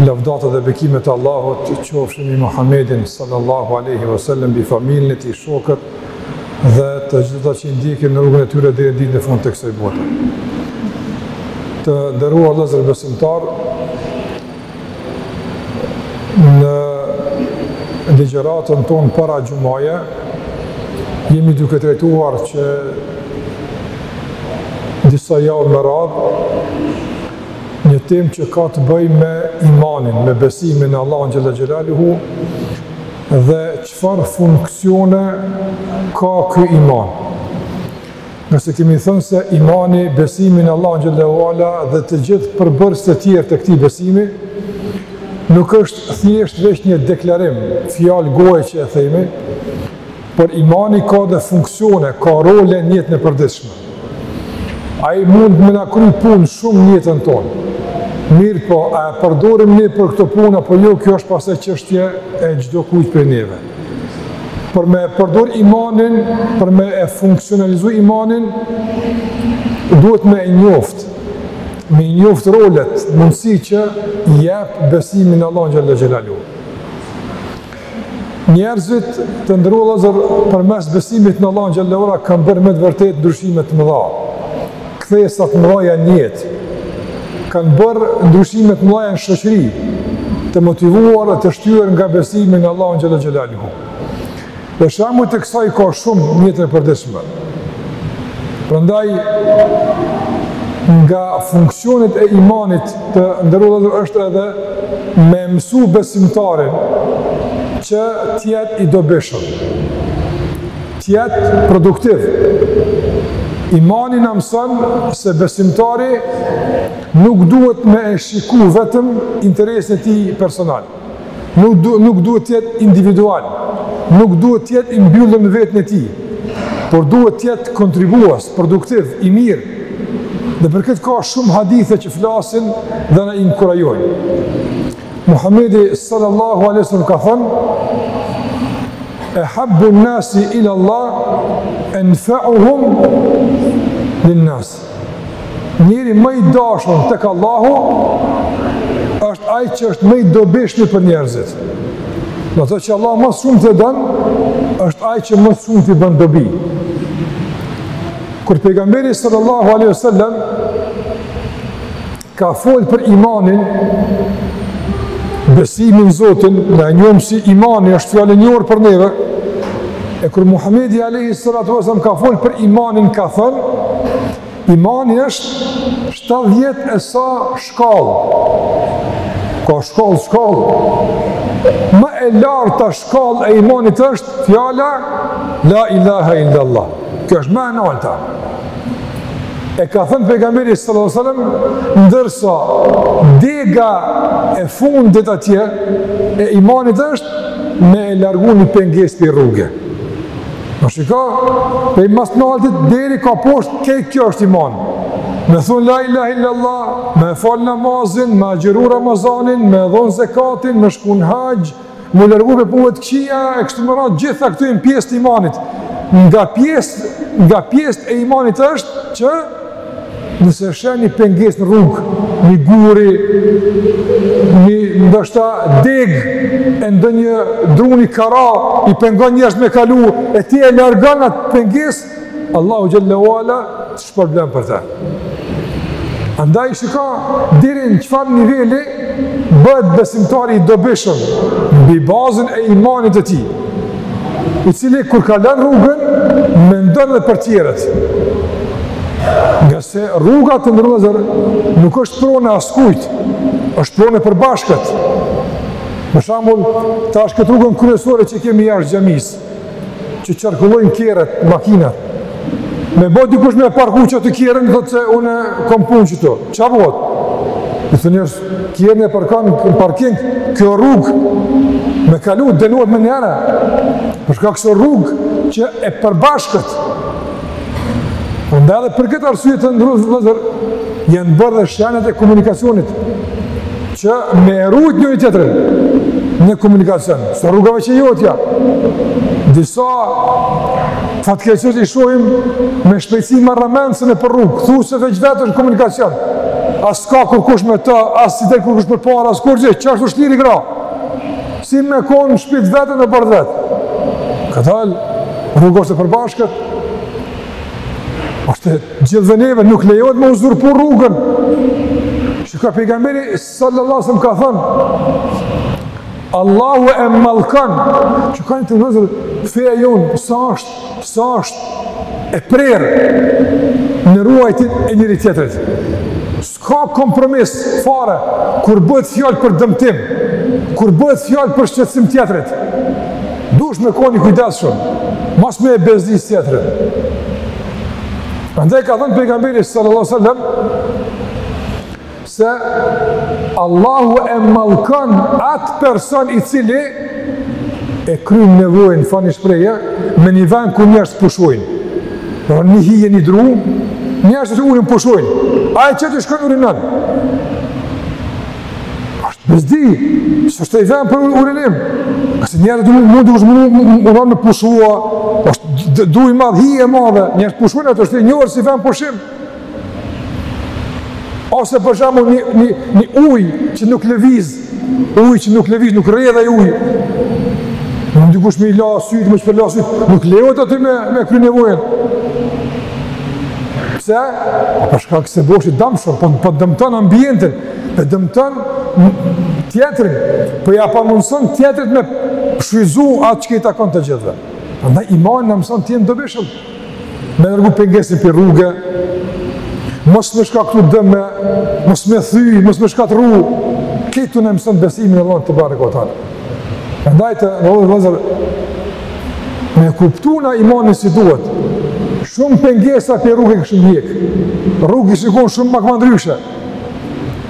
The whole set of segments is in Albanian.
Lavdata dhe bekimet e Allahut qofshin mbi Muhamedin sallallahu alaihi wasallam, mbi familjen e tij, shokët dhe të gjithë ata që e ndjekin rrugën e tyre deri në ditën e fundit të kësaj bote. Të nderuar vëllezër besimtarë, në ligjëratën tonë para xhumaje jemi duke trajtuar që disa javë me radhë Një temë që ka të bëjë me imanin, me besimin në Allahun xhelle xhelaluhu dhe çfarë funksione ka ky iman. Nëse kemi thënë se imani, besimi në Allahun xhelle ue ala dhe të gjithë përbërësit e tjerë të këtij besimi nuk është thjesht veç një deklarim, fjalë goje që e themi, Por imani ka dhe funksione, ka role në jetën e përditshme. Ai mund me na kry punë shumë në jetën tonë. Mirëpo, a e përdorim ne për këto punë apo jo, kjo është pastaj çështje e çdo kujt prej neve. Për me e përdor imanin, për me e funksionalizu imanin, duhet me e njoft, me i njoft rolet, mundësi që jep besimi në Allahun xhelle xhelaluhu. Njerëzit të nderuar vëllezër përmes besimit në Allahun xhelle ue ala kanë bërë me të vërtetë ndryshime të mëdha. Kthesa të mëdhaja në jetë. Kanë bërë ndryshime të mëdhaja në shoqëri të motivuar dhe të shtyrë nga besimi në Allahun xhelle xhelaluhu. Dhe shembuj të kësaj ka shumë në jetën e përditshme. Prandaj nga funksionet e imanit të nderuar është edhe me e mësu besimtarin që të jetë i dobishëm, të jetë produktiv. Imani na mëson se besimtari nuk duhet me e shiku vetëm interesin e tij personal. Nuk du, nuk duhet të jetë individual. Nuk duhet të jetë i mbyllur në veten e tij. Por duhet të jetë kontribues, produktiv, i mirë. Dhe për këtë ka shumë hadithe që flasin dhe na inkurajojnë. Muhamedi sallallahu alaihi wasallam ka thënë: "Ehabbu nasi ila Allah anfa'uhum lin nas." njeri më i dashur tek Allahu, është ai që është më i dobishmi për njerëzit. Do të thotë që Allahu më së shumti e don, është ai që më së shumti bën dobi. Kur pejgamberi sallallahu aleyhi sallam, Ka folë për imanin, besimin në Zotin, na e njohim si imani, është fjalë e njohur për neve, e kur Muhamedi alejhi salatu vesselam ka folë për imanin, ka thënë, imani është 70 e sa shkallë, ka shkallë, shkallë, më e larta shkallë e imanit është fjala, la ilaha illallah, kjo është më e nalta, E ka thënë pejgamberi sallallahu alajhi wasallam, ndërsa dega e fundit atje e imanit është me largu një pengesë prej rruge. Pra shiko, prej ma s'naltit deri ka poshtë, krejt kjo është iman. Me thonë la ilahe illallah, me falë namazin, me agjeru Ramazanin, me dhonë zekatin, me shku në haxh, Mu largu prej punëve të këqija, e kështu me radhë, gjitha këto janë pjesë të imanit. Nga pjesë, nga pjesët e imanit është që nëse sheh një pengesë në rrugë, një gur, një ndoshta degë e ndonjë druni ka ra, i pengon njerëzit me kalu, e ti e largon atë pengesë, Allahu xhele ue ala të shpërblen për të. Andaj shiko deri në çfarë niveli bëhet besimtari i dobishëm mbi bazën e imanit të tij. I cili kur kalon rrugën mendon edhe për tjerët. Ngase rruga, të nderuar vëllezër, nuk është pronë e askujt, është pronë e përbashkët. Për shembull, tash këtë rrugën kryesore që kemi jashtë xhamisë, që qarkullojnë kerret, makinat, me bo dikush me parku qaty kerrin, thotë se unë kom punë qëtu, çka bëhet? Të thonë njerëz, kerrin e parkon në parking, kjo rrugë, me kalu, dënohet menjëherë, për shkak se është rrugë që e përbashkët, Pra ndaj edhe për këtë arsye të nderuar vëllezër, janë bërë edhe shenjat e komunikacionit, që me e rujt njëri-tjetrin në komunikacion, s'është rruga veç e jotja, disa fatkeqësisht i shohim me shpejtësi marramendëse nëpër rrugë, thu se veç vetë është në komunikacion, as ka kërkush me ta, as s'i del kërkush përpara, as kurgjë, qashtu shlirë i grah. Si me konë në shpi të veten, n'oborr të vet. Kadalë, rruga është e përbashkët. Ashtë e gjithëve neve, nuk lejohet me uzurpu rrugën. Çka pejgamberi sallallahu alejhi ve selem ka thënë, Allahu e mallkon, shikoni, të nderuar, feja jonë, sa është, sa është, e prerë, në ruajtjen e njëri-tjetrit. S'ka kompromis fare kur bëhet fjalë për dëmtim, kur bëhet fjalë për shqetësim tjetrit. Duhesh me kon i kujdesshëm, mos me e bezdis tjetrit. Andaj ka thënë pejgamberi sallallahu sallam, se Allahu e mallkon atë person i cili e kryn nevojën, falni shprehjen, me një vend ku njerëzit pushojnë. Në një hije një dru, njerëzit ulen pushojnë. Ai qaty shkon urinon? Asht bezdi, s'është ai vend për urinim. Se njerëzit ulen mund dikush mund me pushu, është dru i madhë, hije e madhe, njerëzit pushojnë aty është i njohur si vend pushim. Ose për shembull një një një ujë që nuk lëviz, ujë që nuk lëviz, nuk rrjedh ai ujë. Mun dikush me i la syt, me shpërla syt, nuk lejohet aty me me kry nevojën. Pse? A për shkak se bohesh i dëmshëm, po po dëmton ambientin, e dëmton tjetrin, po ja pamundson tjetrit me shfryzu atë që i takon të gjithëve. Andaj imani na mëson të jemi dobishëm. me largu pengesën prej rruge, mos me shkaktu dëme, mos me thy, mos me shkatërru, këto na i mëson besimi në Allahun tebareke ve teala. Andaj, të nderuar vllezër, me kuptu na imanin si duhet, shumë pengesa prej rruge u kishin hjekë, rrugët kishin kon shumë ma ma ndryshe,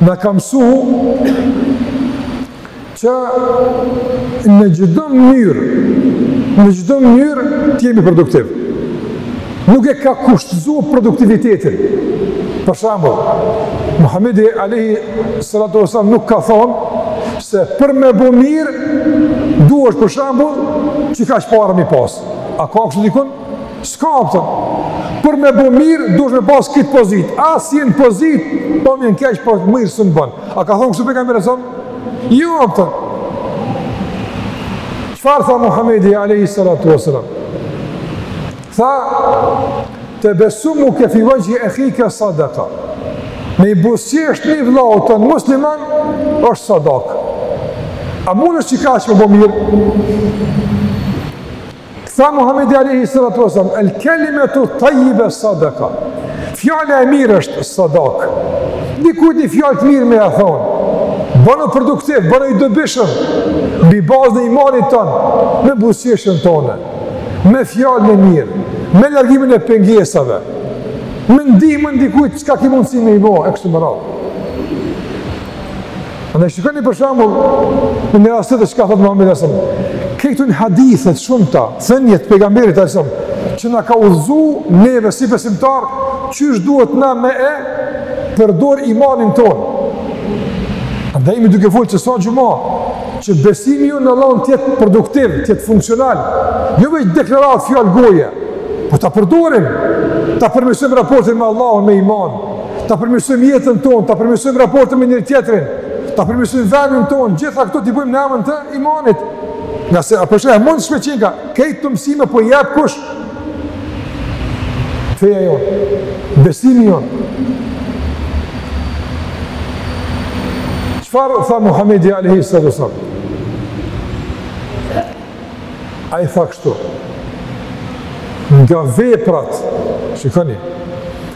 Na ka mësu që në çdo mënyrë, në çdo mënyrë të jemi produktiv. Nuk e ka kushtëzu produktivitetin. Për shembull, Muhammedi alayhi salatu wasallam nuk ka thonë se për me bo mirë, duhesh për shembull qekaq pare me i pasë. A ka kështu dikun? S'ka aftë, për me bo mirë, duhesh me pas këtë pozitë, a s'je në pozitë, po më vjen keq, po të mirë s'mun bon. A ka thonë kështu pejgamberi jon? Jo, aftë. Çfarë tha Muhammedi a.s. Tha, tebessumuke fi vexhhi ehike sadaka. Me i buzëqesh një vllau tën musliman, është sadaka. A mundesh qekaq me bo mirë? Tha Muhamedi alayhi salatu wasallam, "El kalimatu tayyiba sadaqa." Fjala e mirë është sadak. Dikujt një fjalë të mirë me ia thon. Bënu produktiv, bënu i dobishëm mbi bazën e imanit ton, me buzëqeshjen tonë, me fjalën e mirë, me largimin e pengesave, me ndihmën dikujt çka ki mundësi me i bë, e kështu me radhë. Andaj shikoni për shembull në një rast e çka thot Muhamedi asam. Këtu në hadithe të shumta, thënie të pejgamberit asam, që na ka udhëzu neve si besimtar, qysh duhet na me e përdor imanin ton. Andaj jemi duke folë qe sa xhuma, që besimi jonë në Allahun të jetë produktiv, të jetë funksional, jo veç deklaratë fjalë goje, po ta përdorim, ta përmirësojmë raportin me Allahun me iman. ta përmirësojmë jetën tonë, ta përmirësojmë raportin me njëri tjetrin, ta përmirësojmë vendin tonë, gjitha këto t'i bëjmë në emër të imanit. Nga se a po sheh mund të shpëqinka, këto mësime po i jap kush? Feja jonë. Besimi jonë. Çfarë tha Muhamedi alayhi sallam? Ai tha kështu. Nga veprat, shikoni,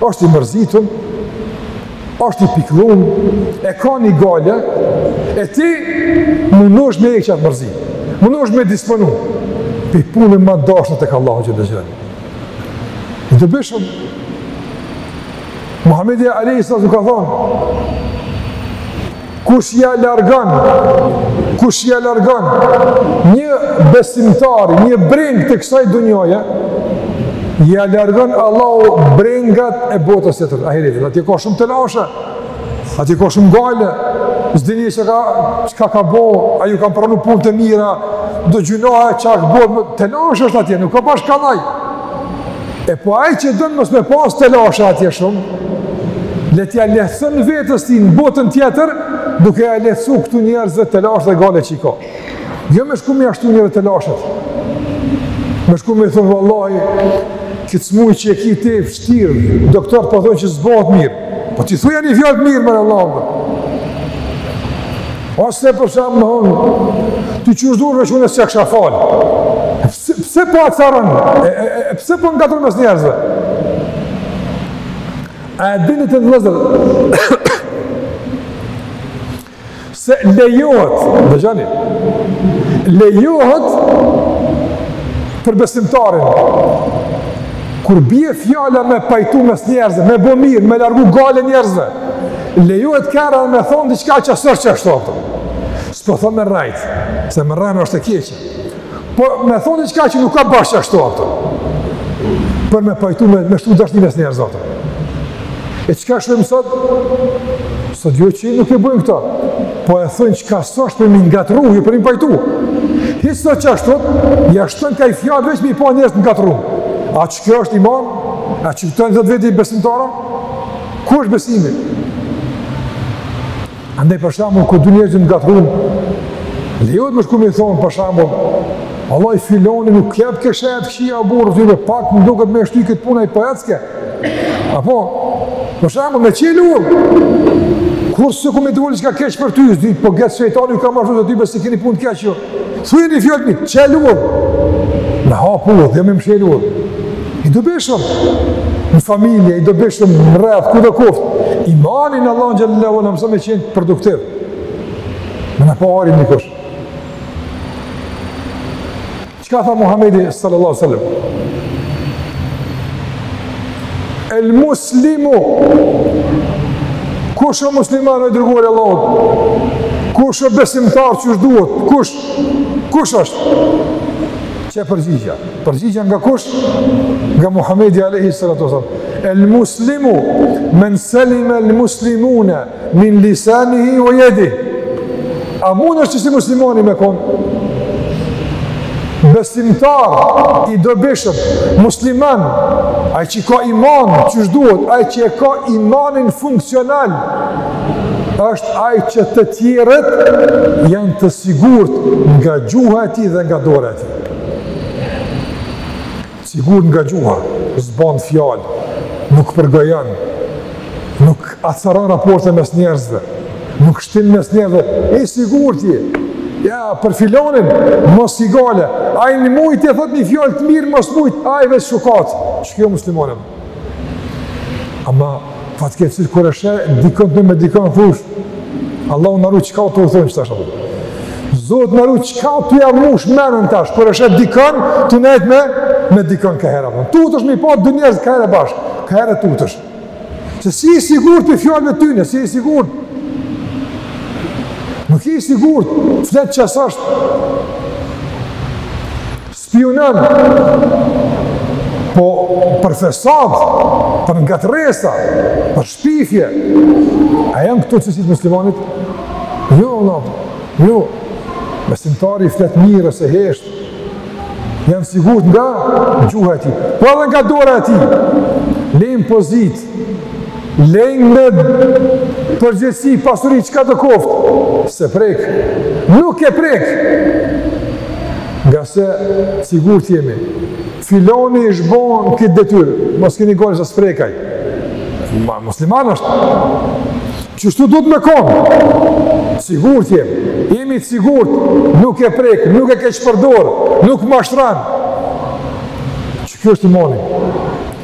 është i mërzitun, është i pikllun, e ka një gajle, e ti mundohesh me e heq atë mërzi, mundohesh me e disponu, prej punëve ma të dashtuna tek Allahu xhele xhel. I dobishëm, Muhammedi alejhi selatu ka thonë, Kush ja largon, kush ja largon një besimtari, një brengë të kësaj dynjaje, ja largon Allahu brengat e botës tjetër. Ahiretin, atje ka shumë telashe. Atje ka shumë gajle. S'di njeri ka çka ka bë, a ju kan pranu punët e mira, do gjynahe çka ka bë, telashe është atje, nuk ka bash kallaj. E po ai që don mos me pas telashe atje shumë, le t'ia lehtëson vetes ti në botën tjetër, duke ia lehtësu këtu njerëzve telashe dhe gajle që i ka. Jo me shku me ia shtu njerit telashet. Me shku me thonë, vallahi, këtë smuj që e ki të vështirë, doktort po thonë që s'bohet mirë. Po ti thuja një fjalë të mirë, për Allah. Ose për shembull me thonë, ty qysh duron me shunë e s'e kisha falë. Pse, pse po acaron? E, e, e, pse po ngatron mes njerëzve? A e dini vëllezër? se lejohet, dëgjoni, lejohet për besimtarin, kur bie fjala me pajtu mes njerëzve, me bo mirë, me largu gajle njerëzve, lejohet ka herë me thonë diçka që s'osht qashtu. S'po thom me rrejt, se me rrejt është e keqe. Por me thonë diçka që nuk ka bash qashtu ato. Për me pajtu me, me shtu dashni mes njerëzve ato. E çka shohim sot? Sot jo që nuk e bëjmë këto. Po e thojnë çka s'është për mi ngatrru, jo për mi pajtu. Hiç s'osht qashtu, ja shton ka një fjalë veç mi pa njerëz t'ngatrrum. A qikjo është iman? A qikta i thonë veti besimtara? Ku është besimi? Andaj për shembull kur dy njerëz ngatërrohen, lejohet me shku me i thon për shembull, vallahi filoni nuk jep ke shet xhia burrë zyre pak më duket më shty kët puna i po ecke. Apo për shembull me çel udhë. Kurrë s'e kum ni t'fol çka keq për ty, s'di, po qet shejtani ka marrë të dy, be, se keni punë t'keqe ju. Jo. Thuj një fjallë një, që e luëm? Me hapu dhe jo me mshe luëm. I dobishëm në familje, i dobishëm në rreth, kudo koftë. Imani në Allahun xhele xhelaluhu na mëson me qenë produktiv. Me na pa hajrin dikush. Çka tha Muhammedi sallallahu sallam? El muslimu Kush është musliman o i dërguar i Allahut? Kush është besimtar qysh duhet? Kush? Kush është? Qe përgjigja? Përgjigja nga kush? Nga Muhammedi alejhi salatu ve selam. El muslimu men selime el muslimune Min lisanihi wa yadi. A mund është si muslimani me kon? Besimtar i dobishëm, musliman, ai që ka iman, qysh duhet, ai që e ka imanin funksional, është ai që të tjerët janë të sigurt nga gjuha e tij dhe nga dora e tij. Sigurt nga gjuha, s'ban fjalë, nuk përgojan, nuk acaran raporte mes njerëzve, nuk shtin mes njerëzve, i sigurt je, për filonin, mos ki gajle, ai n'mujtë, e thot një fjallë të mirë, mos mujtë, ai veç shukat, qiky o muslimani. Ama, Fatkeqësisht kur e sheh dikon tu nejt me dikon thush Allahu na ruaj çka o tu thonë tash apo. Zot na ruaj çka tu ja mush menden tash kur e sheh dikon tu nejt me me dikon ka herë apo. Tutesh me i pa dy njerëz ka herë bashkë, ka herë tutesh. Se s'je i sigurt i fjalëve t'tyne, s'je i sigurt. Nuk je i sigurt, flet çka s'është, Spiunan, po për fesad, për ngatërresa, për shpifje, a janë këto cilësitë e muslimanit? Jo, vallah, jo, besimtari flet mirë ose hesht, janë sigurt nga gjuha e tij, po edhe nga dora e tij, leje n'pozitë, Leje në përgjegjësi, pasuri, çka do koftë, s'e prek, nuk e prek. Ngase t'sigurt jemi, filoni ç'e bon këtë detyrë, mos keni gajle se s'e prek ai. Ma, musliman është. Qështu duhet me konë. T'sigurt jemi, jemi të sigurt, nuk e prek, nuk e keqpërdor, nuk mashtran. Qikjo është imani.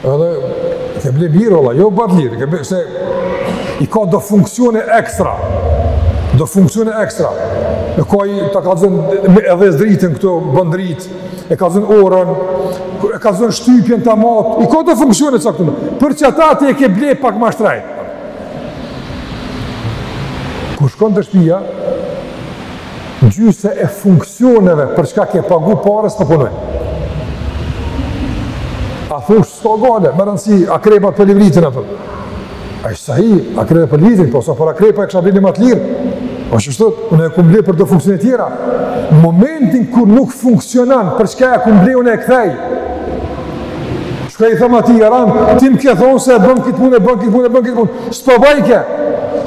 Edhe ke ble mirë valla, jo bash lirë, ke ble se i ka do funksione ekstra. Do funksione ekstra. E ka i ta kallzon edhe dritën këtu bën drit, e kallzon orën, e kallzon shtypjen ta mat, i ka do funksione caktu. Për çata ti e ke ble pak ma shtrejt. Kur shkon te shpia, Gjysa e funksioneve për çka ke pagu pare s'po punojnë. A thush, s'ka gajle, me rëndësi, akrepat po livritin ato. A është sahi, akrepat po livritin, po sa për akrepa e kisha ble ni ma të lirë. Po që shtot, unë e kum ble për do funksione tjera. Në momentin kur nuk funksionon, për çka e kum ble unë e kthej. Çka i thom atij jaran, ti më ke thonë se e bën këtë punë, e bën këtë punë, e bën këtë punë. S'po bajke,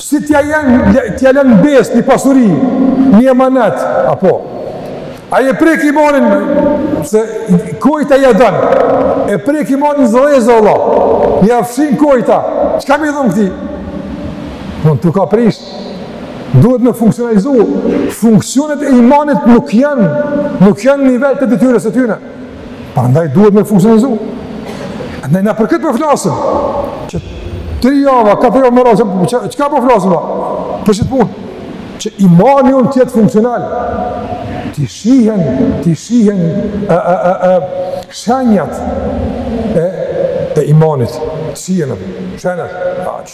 Si t'ja janë, t'ja lënë besë një pasuri, një emanet, apo. Ai e prek imanin, se kojta ja don, e prek imanin zërezë, Allah, ja fshin kojta, çka me i thonë këtij? Në t'u ka prish, duhet me funksionalizu, funksionet e imanit nuk janë, nuk janë nivel të detyrës së tyne, Prandaj duhet me funksionalizu. Ne na për këtë po flasim. Qe tri java, katër java me radhë, çka po flasim? Për qët punë? Që imani jonë të jetë funksional. T'i shihen, t'i shihen a a a a shenjat e imanit. T'i shihen shenjat.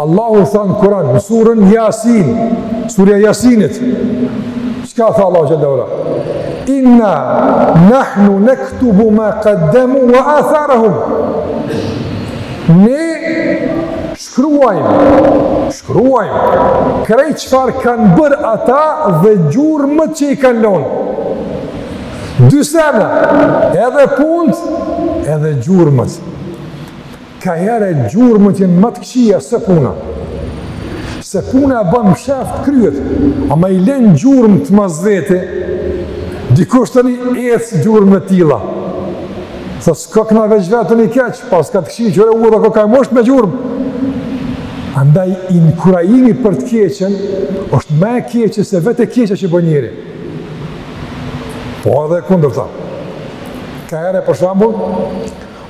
Allahu tha në Kur'an, në surën Yasin, surja Yasinit. Çka tha Allahu xhelle ue ala? Inna nahnu naktubu ma qaddamu wa atharahum. Ne shkruajmë, shkruajmë krejt çfarë kanë bërë ata dhe gjurmët që i kanë lënë. Dy sene, edhe punët, edhe gjurmët. Ka herë e gjurmët janë ma të këqija se puna. Se puna e bon msheft krejt, ama i len gjurmët mas vete, dikush tani ec gjurmë e tilla. Tho, s'kokna veç vetë ni keq, paska të këqij qyre udha koka e musht me gjurmë. Andaj, inkurajimi për të keqen, është ma e keqe se vetë e keqe që bë njeri. Po edhe e kundërta. Ka herë, për shambull,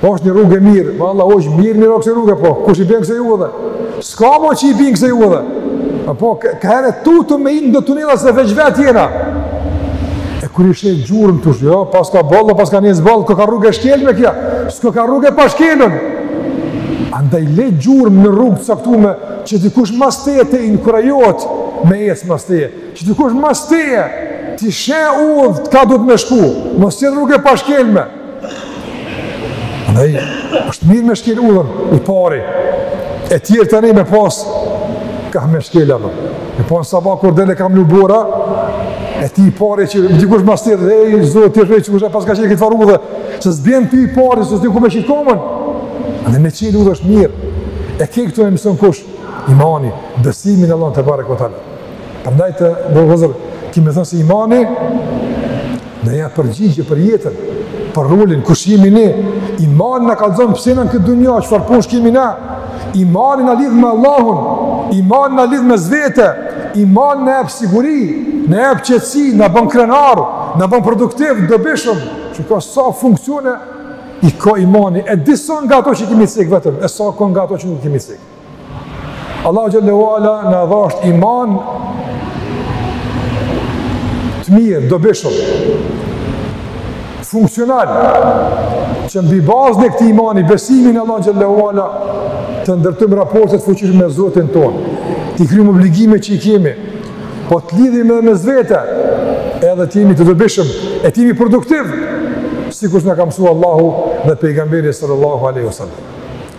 Po është një rrugë e mirë, po vallahi shumë e mirë kjo rrugë, po kush i bjen kësaj udhe? S'ka mo që i bjen kësaj udhe? Po ka herë tutmi me hi në tunela se veç vetë jena. E kur i sheh gjurmët thush, jo, paska boll, paska njerëz boll, koka rrugë e shkelme kjo, s'koka rrugë e pashkelun. Andaj le gjurmë në rrugë të caktume, që dikush mas teje të inkurajohet me ec mas teje, që dikush mas teje, të sheh udhë ka duhet me shku, mos të rrugë e pashkelme. Andaj, është mirë me shkel udhën, i pari, e tjerët tani me pas, ka me shkel e Me pas në sabah, kur del e ka ra bora, e ti i pari që më dikush ma stirë, dhe i zdo të tjerë që kush e pas ka qenë këtë farë udhë, se s'bjen ti i pari, se s'di ku me qit komën. Andaj, me çel udhë është mirë. E këtë ta mëson kush? Imani, besimi në Allahun tebareke ve teala. Prandaj, vëllezër, kemi thonë se imani, na jep përgjigje për jetën, për rolin, kush jemi ne, imani na kallxon pse jena në këtë dunja, çfarë pune kemi ne, imani na lidh me Allahun, imani na lidh me vete, imani na jep siguri, na jep qetësi, na bon krenarë, na bon produktivë, dobishëm, çka sa funksione i ka imani, e disa nga ato që i kemi cek vetëm, e sa ka nga ato që nuk i kemi cek. Allahu xhel-le ve ala na dhasht iman të mirë, dobishëm, funksional, që mbi bazën e këtij imani, besimi në Allahun xhel-le ve ala të ndërtojmë raporte të fuqishme me Zotin tonë. T'i kryejmë obligimet që i kemi, po të lidhemi edhe me vete, edhe të jemi të dobishëm, e të jemi produktivë, sikur na ka mësu Allahu dhe pejgamberi sallallahu alaihi wasallam.